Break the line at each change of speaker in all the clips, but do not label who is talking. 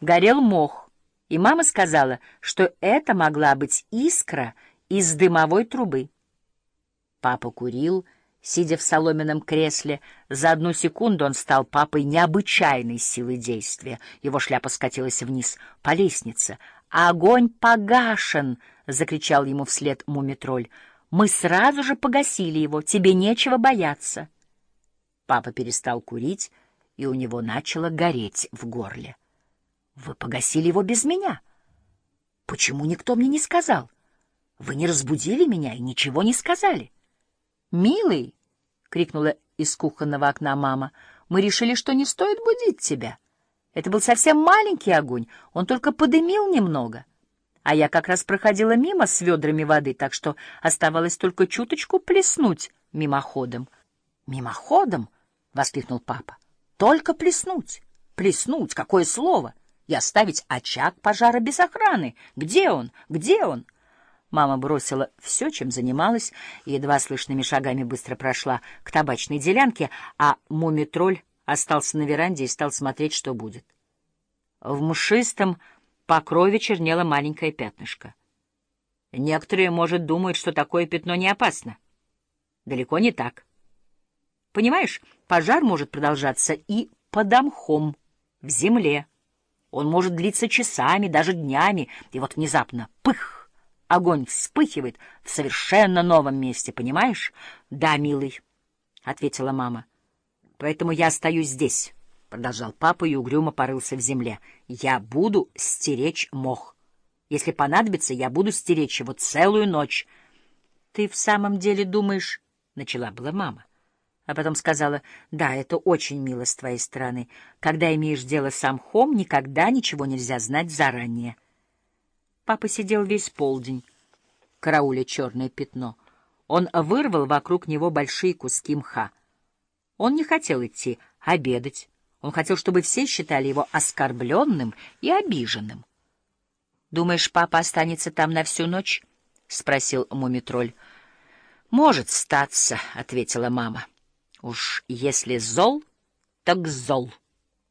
горел мох, и мама сказала, что это могла быть искра из дымовой трубы. Папа курил, сидя в соломенном кресле. За одну секунду он стал папой необычайной силы действия. Его шляпа скатилась вниз по лестнице. «Огонь погашен!» — закричал ему вслед мумитроль. «Мы сразу же погасили его. Тебе нечего бояться». Папа перестал курить, и у него начало гореть в горле. Вы погасили его без меня. Почему никто мне не сказал? Вы не разбудили меня и ничего не сказали. Милый, крикнула из кухонного окна мама. Мы решили, что не стоит будить тебя. Это был совсем маленький огонь, он только подымил немного. А я как раз проходила мимо с ведрами воды, так что оставалось только чуточку плеснуть мимоходом. Мимоходом, воскликнул папа. Только плеснуть. Плеснуть, какое слово! И оставить очаг пожара без охраны. Где он? Где он? Мама бросила все, чем занималась, и едва слышными шагами быстро прошла к табачной делянке, а мумитроль остался на веранде и стал смотреть, что будет. В мшистом покрове чернело маленькое пятнышко. Некоторые, может, думают, что такое пятно не опасно. Далеко не так. Понимаешь, пожар может продолжаться и под мхом, в земле. Он может длиться часами, даже днями, и вот внезапно — пых! Огонь вспыхивает в совершенно новом месте, понимаешь? — Да, милый, — ответила мама. — Поэтому я остаюсь здесь, — продолжал папа и угрюмо порылся в земле. — Я буду стеречь мох. Если понадобится, я буду стеречь его целую ночь. — Ты в самом деле думаешь... — начала была мама а потом сказала, «Да, это очень мило с твоей стороны. Когда имеешь дело с амхом, никогда ничего нельзя знать заранее». Папа сидел весь полдень, карауля черное пятно. Он вырвал вокруг него большие куски мха. Он не хотел идти обедать. Он хотел, чтобы все считали его оскорбленным и обиженным. «Думаешь, папа останется там на всю ночь?» — спросил Мумитроль. «Может статься», — ответила мама. Уж если зол, так зол,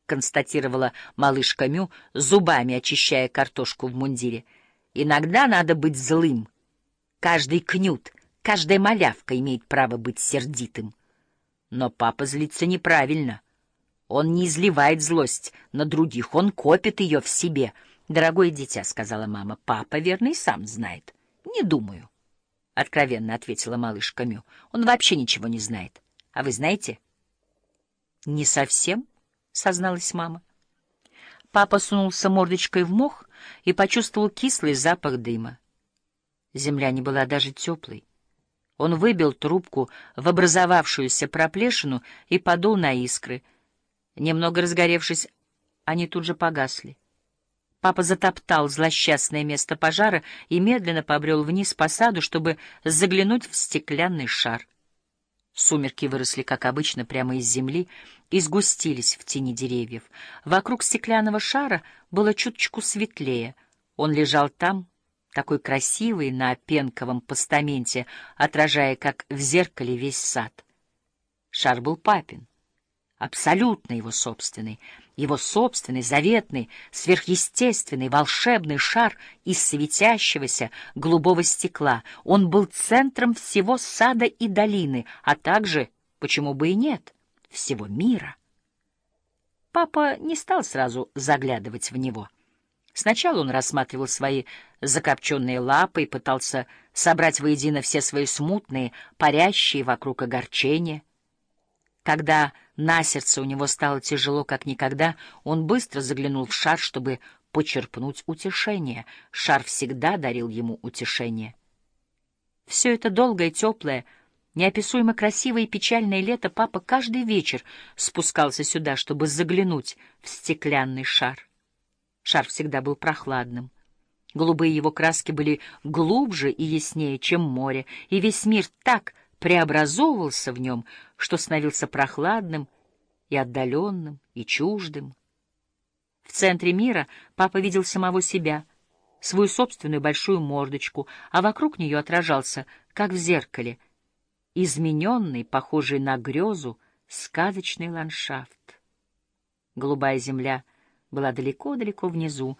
констатировала малышка Мю, зубами очищая картошку в мундире. Иногда надо быть злым. Каждый кнют, каждая малявка имеет право быть сердитым. Но папа злится неправильно. Он не изливает злость на других, он копит ее в себе. «Дорогое дитя», — сказала мама, — «папа, верно, и сам знает». «Не думаю», — откровенно ответила малышка Мю. «Он вообще ничего не знает». А вы знаете? Не совсем, созналась мама. Папа сунулся мордочкой в мох и почувствовал кислый запах дыма. Земля не была даже теплой. Он выбил трубку в образовавшуюся проплешину и подул на искры. Немного разгоревшись, они тут же погасли. Папа затоптал злосчастное место пожара и медленно побрел вниз по саду, чтобы заглянуть в стеклянный шар. Сумерки выросли, как обычно, прямо из земли и сгустились в тени деревьев. Вокруг стеклянного шара было чуточку светлее. Он лежал там, такой красивый, на пенковом постаменте, отражая, как в зеркале, весь сад. Шар был папин абсолютно его собственный, его собственный, заветный, сверхъестественный, волшебный шар из светящегося голубого стекла. Он был центром всего сада и долины, а также, почему бы и нет, всего мира. Папа не стал сразу заглядывать в него. Сначала он рассматривал свои закопченные лапы и пытался собрать воедино все свои смутные, парящие вокруг огорчения. Когда на сердце у него стало тяжело, как никогда. Он быстро заглянул в шар, чтобы почерпнуть утешение. Шар всегда дарил ему утешение. Все это долгое, теплое, неописуемо красивое и печальное лето папа каждый вечер спускался сюда, чтобы заглянуть в стеклянный шар. Шар всегда был прохладным. Голубые его краски были глубже и яснее, чем море, и весь мир так преобразовывался в нем, что становился прохладным и отдаленным, и чуждым. В центре мира папа видел самого себя, свою собственную большую мордочку, а вокруг нее отражался, как в зеркале, измененный, похожий на грезу, сказочный ландшафт. Голубая земля была далеко-далеко внизу,